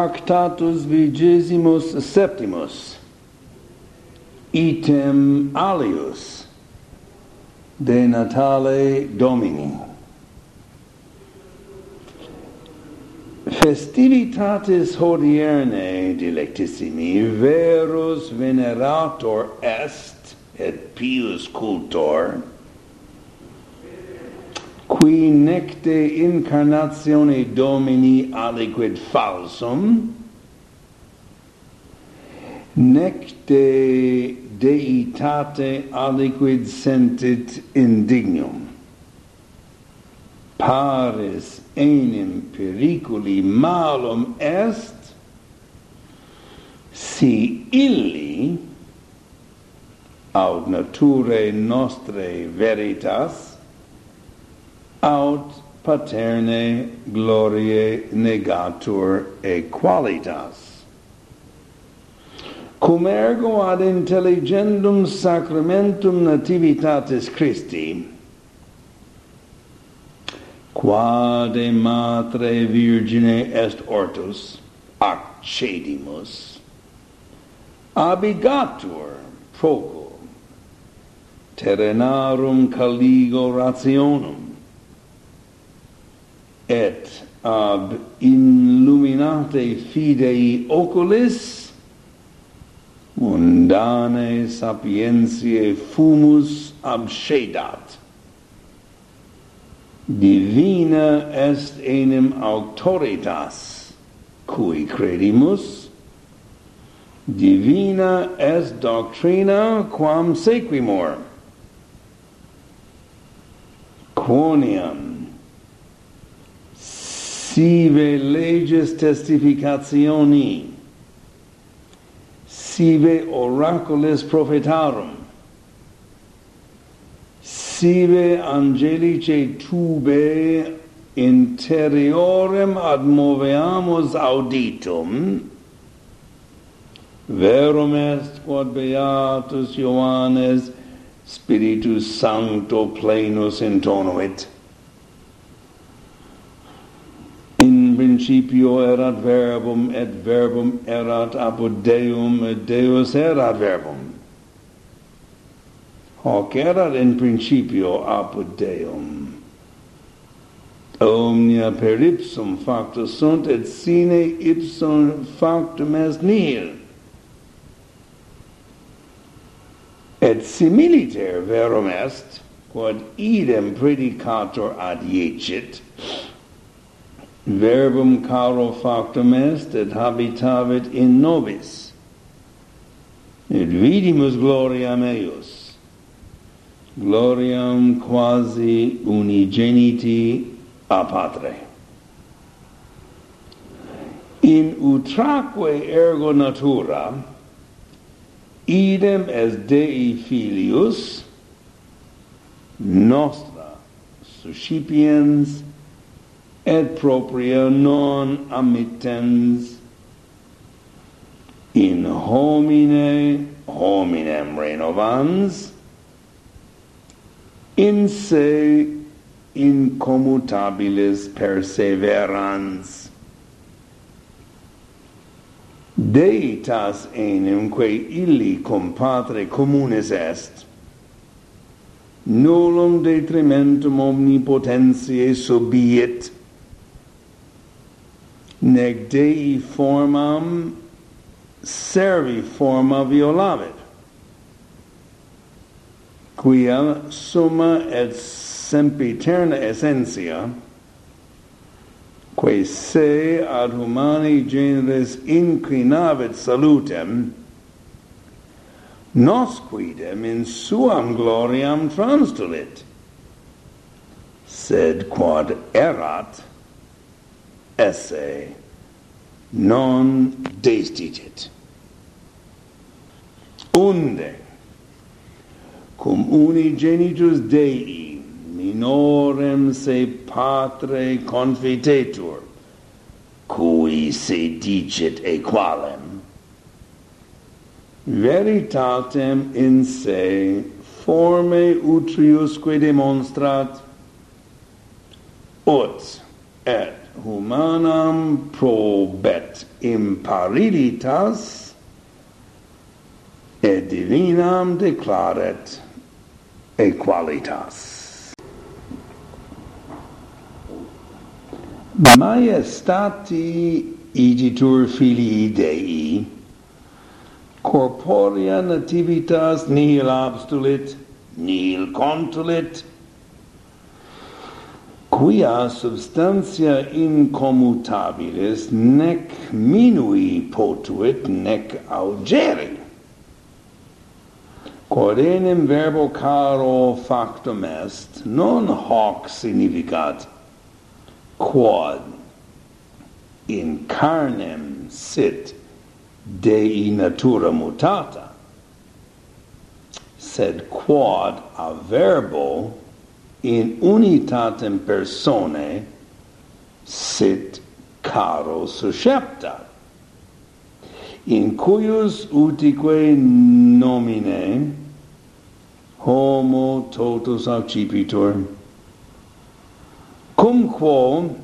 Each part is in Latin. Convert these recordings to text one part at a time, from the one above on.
Tractatus vigesimus septimus item alius de natale domini. Festivitatis hodierne dilectissimi verus venerator est et pius cultor qui necte incarnatione Domini aliquid falsum, necte deitate aliquid sentit indignum. Pares enim periculi malum est, si illi aut naturae nostrae veritas aut paterne gloriae negatur equalitas. Cum ergo ad intelligendum sacramentum nativitatis Christi quade matre virgine est ortus accedimus abigatur proco terrenarum caligo rationum et ab illuminate fidei oculis mundane sapientiae fumus abscedat divina est enim autoritas cui credimus divina est doctrina quam sequimur. Quoniam sive leges testificationi sive oraculis prophetarum sive angelice tube interiorem admoveamus auditum verum est quod beatus Ioannes spiritus sancto plenus intonuit principio erat verbum, et verbum erat apud Deum, et Deus erat verbum. Hoc erat in principio apud Deum. Omnia per ipsum facta sunt, et sine ipsum factum est nihil. Et similiter verum est, quod idem predicator adiecit, verbum caro factum est et habitavit in nobis. Et vidimus gloriam eius gloriam quasi unigeniti a patre. In utraque ergo natura idem est dei filius nostra suscipiens et propria non amittens in homine hominem renovans. In se incommutabilis perseverans. Deitas enemque illi compatre communes est. Nullum detrimentum omnipotentiae subiet nec Dei formam servi forma violavit quia summa et sempiterna essentia quae se ad humani generis inclinavit salutem nos quidem in suam gloriam transtulit sed quod erat esse non desdicet. Unde cum unigenitus Dei minorem se patre confitetur, cui se dicet equalem, veritatem in se forme utriusque demonstrat, ut et humanam probet imparilitas et divinam declaret equalitas. Maestati igitur filii Dei, corporea nativitas nihil abstulit, nihil contulit, quia substantia incommutabilis nec minui potuit nec augeri. Quod enim verbo caro factum est non hoc significat quod in carnem sit dei natura mutata. Sed quod a verbo in unitatem personae sit caro suscepta in cuius utique nomine homo totus accipitur cum quo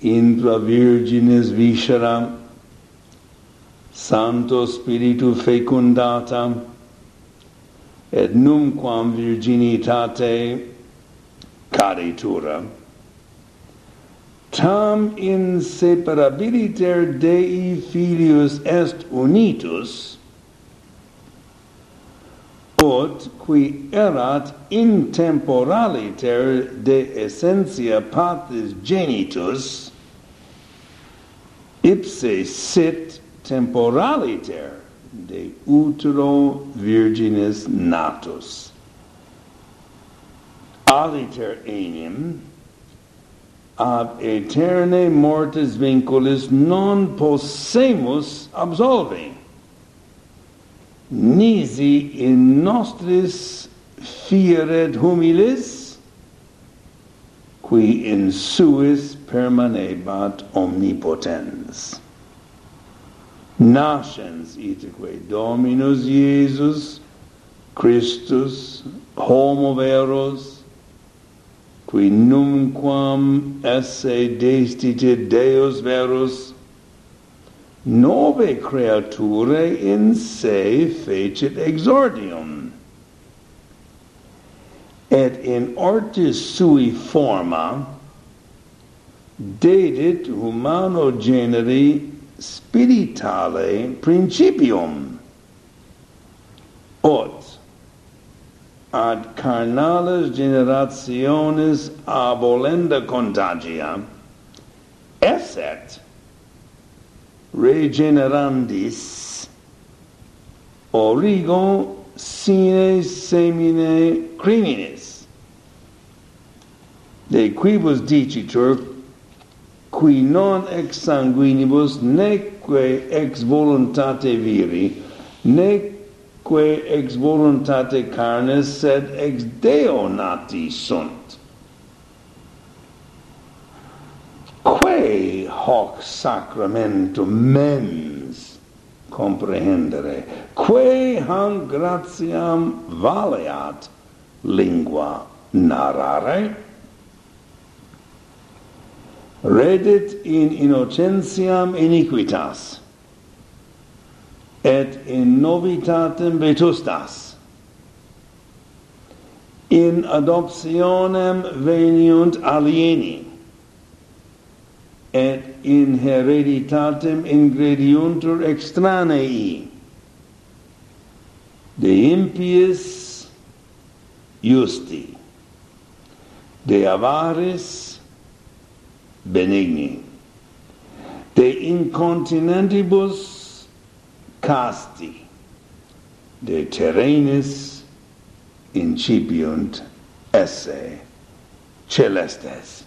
intra virginis viscera sancto spiritu fecundata et numquam virginitate caritura. Tam inseparabiliter Dei filius est unitus ut qui erat in temporaliter de essentia patris genitus ipse sit temporaliter de utero virginis natus. Aliter enim ab eterne mortis vinculis non possemus absolvi. Nisi in nostris fieret humilis, qui in suis permanebat omnipotens nascens iteque Dominus Iesus Christus homo veros qui numquam esse destite Deus verus nove creaturae in se fecit exordium. Et in artis sui forma dedit humano generi spiritale principium. Ot ad carnales generationes abolenda contagia esset regenerandis origo sine semine criminis. De quibus dicitur qui non ex sanguinibus neque ex voluntate viri neque ex voluntate carnis sed ex deo nati sunt. Quae hoc sacramentum mens comprehendere quae hanc gratiam valeat lingua narrare redit in innocentiam iniquitas et in novitatem vetustas. In adoptionem veniunt alieni et in hereditatem ingrediuntur extranei de impies justi de avaris benigni. De incontinentibus casti, de terrenis incipiunt esse celestes.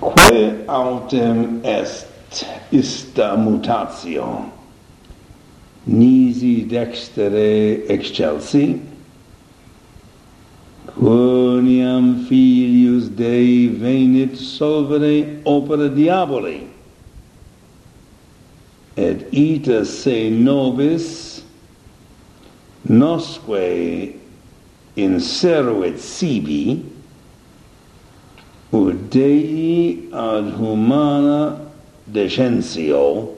Quae autem est ista mutatio, nisi dextere excelsi, quoniam filius Dei venit solvere opera diaboli, et ita se nobis nosque inseruit sibi, ut Dei ad humana decentio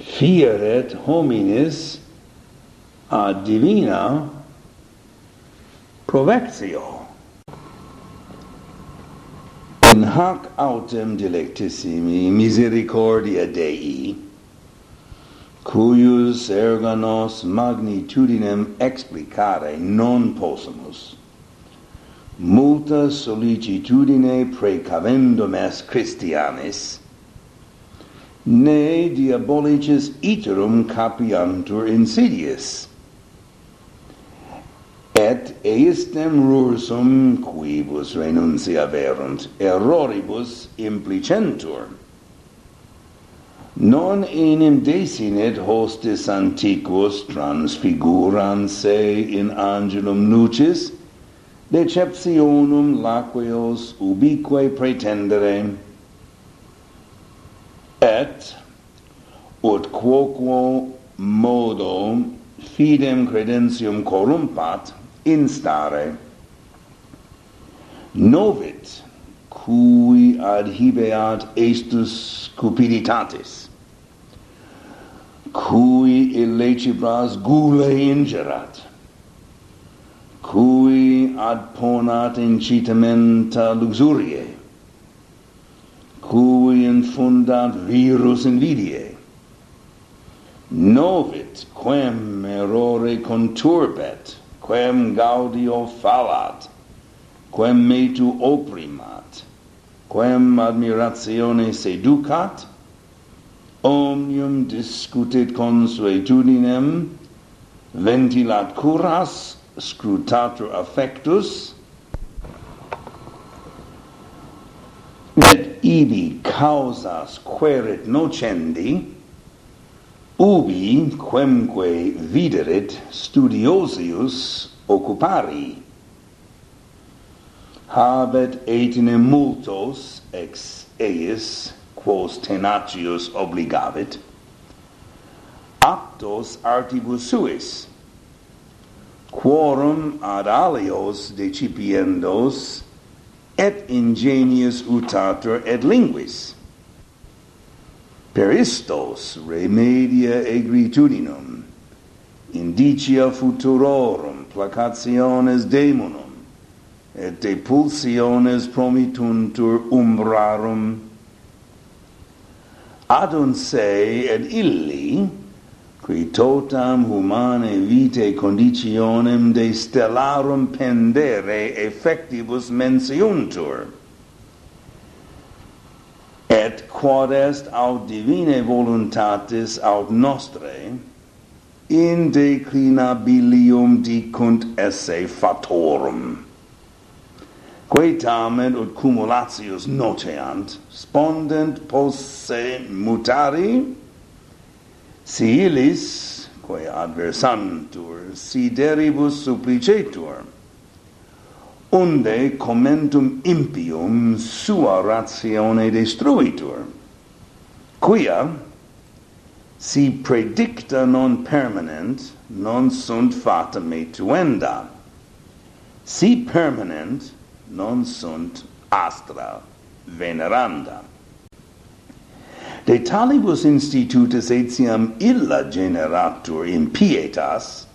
fieret homines ad divina Provectio. In hac autem delectissimi misericordia Dei, cuius erganos magnitudinem explicare non possumus, multa solicitudine precavendum est Christianis, ne diabolicis iterum capiantur insidiis, eistem rursum quibus renuncia verunt erroribus implicentur. Non enim desinet hostis antiquos transfiguran se in angelum nucis deceptionum laqueos ubique pretendere et ut quoquo modo fidem credentium corrumpat instare. Novit cui adhibeat estus cupiditatis cui illecibras gule ingerat cui ad ponat incitamenta luxuriae cui infundat virus invidiae novit quem errore conturbet quem gaudio fallat quem me tu opprimat, quem admiratione seducat, omnium discutit consuetudinem, ventilat curas, scrutatur affectus, et ibi causas querit nocendi, ubi quemque viderit studiosius occupari habet etine multos ex eis quos tenacius obligavit aptos artibus suis quorum ad alios decipiendos et ingenius utator et linguis peristos remedia egritudinum indicia futurorum placationes daemonum et depulsiones promituntur umbrarum. Ad se et illi qui totam humane vitae conditionem de stellarum pendere effectibus mensiuntur. Et quod est aut divine voluntatis aut nostre in declinabilium dicunt esse fatorum. Quae tamen ut cumulatius noteant spondent posse mutari si illis quae adversantur sideribus supplicetur unde commentum impium sua ratione destruitur quia si predicta non permanent non sunt fata metuenda si permanent non sunt astra veneranda. De talibus institutus etiam illa generatur impietas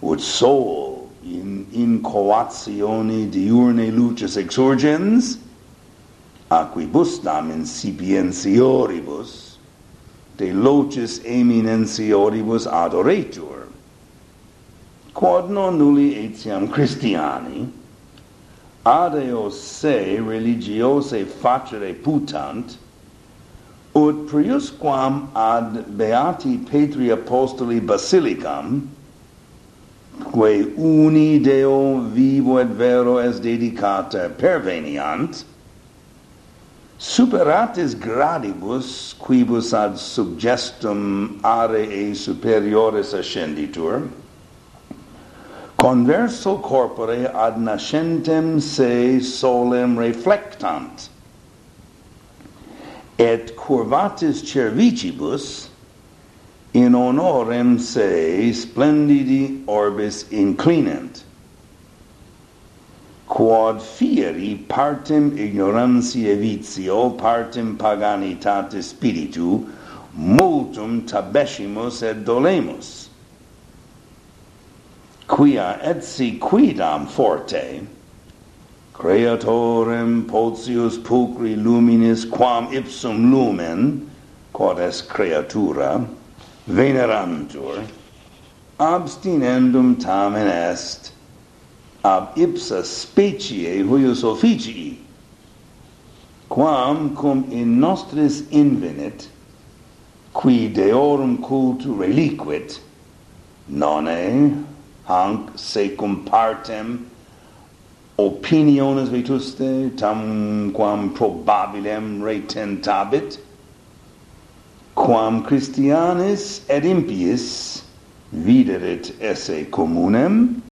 ut sol in incoatione diurne luces exorgens aquibus nam incipientioribus de locis eminentioribus adoretur quod non nulli etiam christiani adeo se religiose facere putant ut priusquam ad beati petri apostoli basilicam quae uni deo vivo et vero est dedicata perveniant superatis gradibus quibus ad subgestum aree superiores ascenditur converso corpore ad nascentem se solem reflectant. Et curvatis cervicibus in honorem se splendidi orbis inclinent quod fieri partem ignorantiae vitio partem paganitate spiritu multum tabescimus et dolemus. Quia et si quidam forte creatorem potius pulcri luminis quam ipsum lumen quod est creatura venerantur abstinendum tamen est ab ipsa specie huius officii quam cum in nostris invenit qui deorum cult reliquit nonne hanc secum partem opiniones vetuste tam quam probabilem retentabit quam christianis et impiis viderit esse communem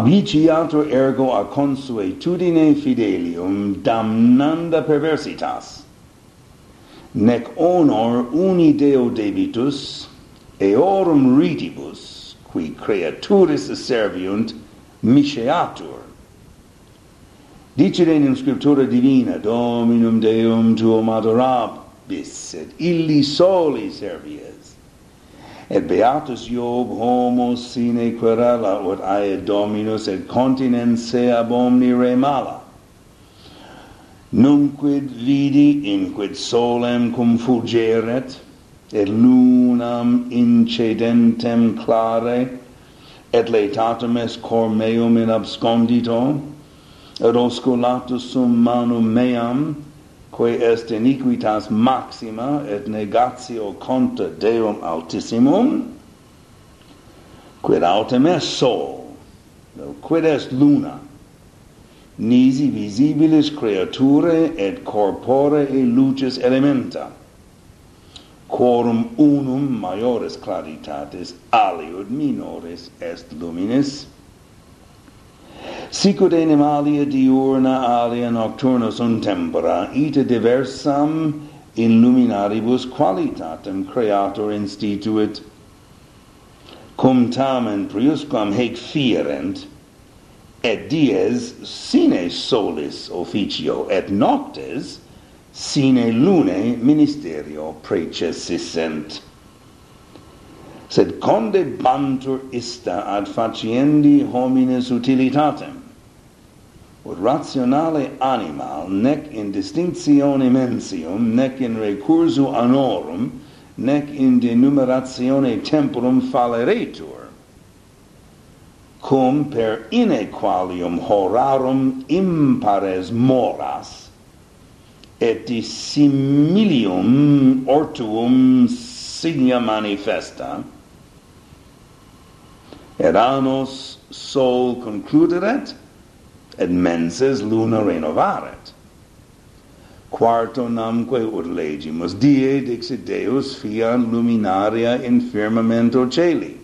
habiciatur ergo a consuetudine fidelium damnanda perversitas. Nec honor uni deo debitus eorum ridibus qui creaturis serviunt misceatur dicere in scriptura divina dominum deum tuum adorabis et illi soli serviet et beatus Job homo sine querela ut ae dominus et continens ab omni re mala. Nunquid vidi inquid solem cum fugeret et lunam incedentem clare et laetatum est cor meum in abscondito et osculatus sum manum meam quae est iniquitas maxima et negatio contra Deum altissimum quid autem est sol quid est luna? Nisi visibilis creaturae et corpore e lucis elementa. Quorum unum maiores claritatis aliud minores est luminis Sicut enim alia diurna alia nocturnus untempora, ita diversam in luminaribus qualitatem creator instituit, cum tamen priusquam hec fierent, et dies sine solis officio, et noctes sine lune ministerio precessissent sed conde bantur ista ad faciendi homines utilitatem ut rationale animal nec in distinctione mensium nec in recursu anorum nec in denumeratione temporum falleretur cum per inequalium horarum impares moras et dissimilium ortuum signa manifesta et annos sol concluderet et menses luna renovaret. Quarto namque ut legimus die dixit Deus fian luminaria in firmamento celi,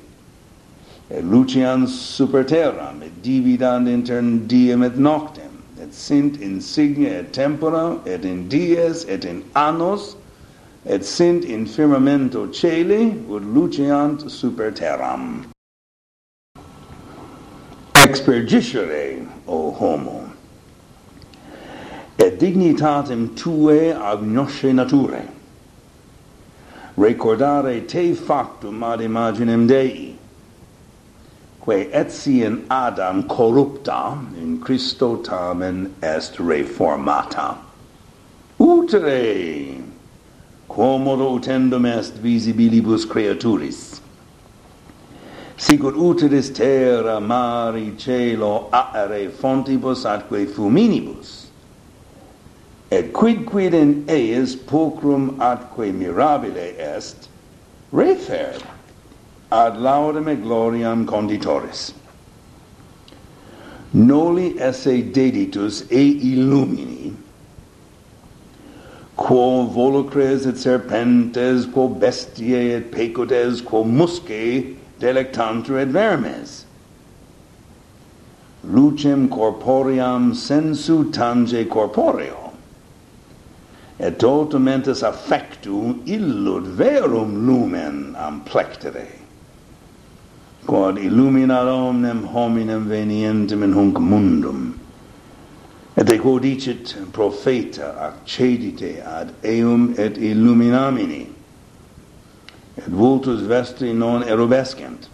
et lucian super terram, et dividand inter diem et noctem, et sint insignia et tempora, et in dies, et in annos, et sint in firmamento celi, ut luciant super terram. Expergiscere, o homo. Et dignitatem tuae agnosce naturae recordare te factum ad imaginem Dei quae etiam Adam corrupta in Christo tamen est reformata. Utere quomodo utendum est visibilibus creaturis sicut uteris terra, mari, cielo, aere fontibus atque fuminibus, et quid quid in eis pulcrum atque mirabile est, refer ad laudem et gloriam conditoris. Noli esse deditus e illumini, quo volucres et serpentes, quo bestiae et pecotes, quo muscae, delectantur et vermes. Lucem corpoream sensu tange corporeo. Et totum mentis affectu illud verum lumen amplectere. Quod illuminat omnem hominem venientem in hunc mundum. Et quod dicit profeta accedite ad eum et illuminamini et vultus vestri non erubescent.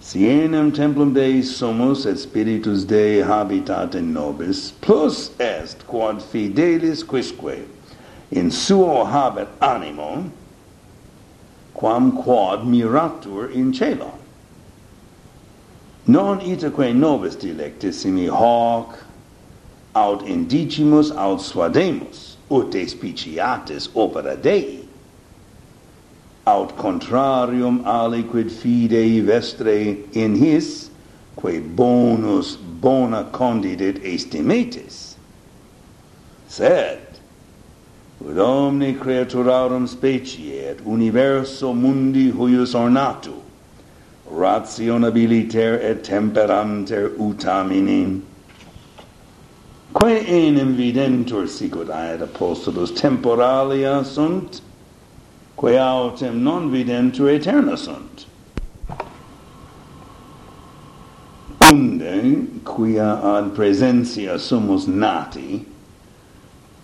Sienem templum Dei sumus et spiritus Dei habitat in nobis, plus est quod fidelis quisque in suo habet animo, quam quod miratur in celo. Non itaque nobis dilectissimi hoc aut indicimus aut suademus, ut despiciatis opera Dei, aut contrarium aliquid fidei vestre in his quae bonus bona condidit estimatis sed ut omni creaturarum specie et universo mundi huius ornatu rationabiliter et temperanter utamini. Quae enim videntur sicut aed apostolus temporalia sunt quae autem non videm tu aeterna sunt. Unde, quia ad presentia sumus nati,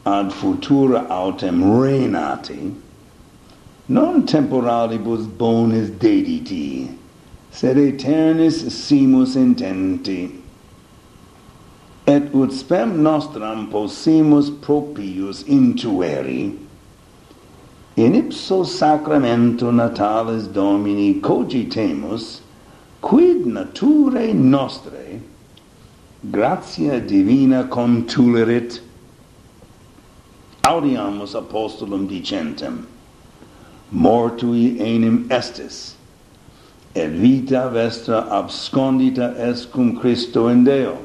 ad futura autem renati, non temporalibus bonis dediti, sed aeternis simus intenti. Et ut spem nostram possimus propius intueri, in ipso sacramento natalis domini cogitemus quid naturae nostrae gratia divina contulerit audiamus apostolum dicentem mortui enim estis et vita vestra abscondita est cum Christo in Deo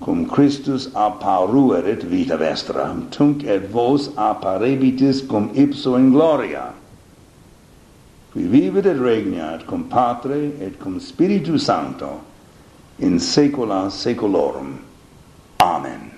cum Christus apparuerit vita vestra, tunc et vos apparebitis cum ipso in gloria. Qui vivit et regnat cum Patre et cum Spiritu Sancto in saecula saeculorum. Amen.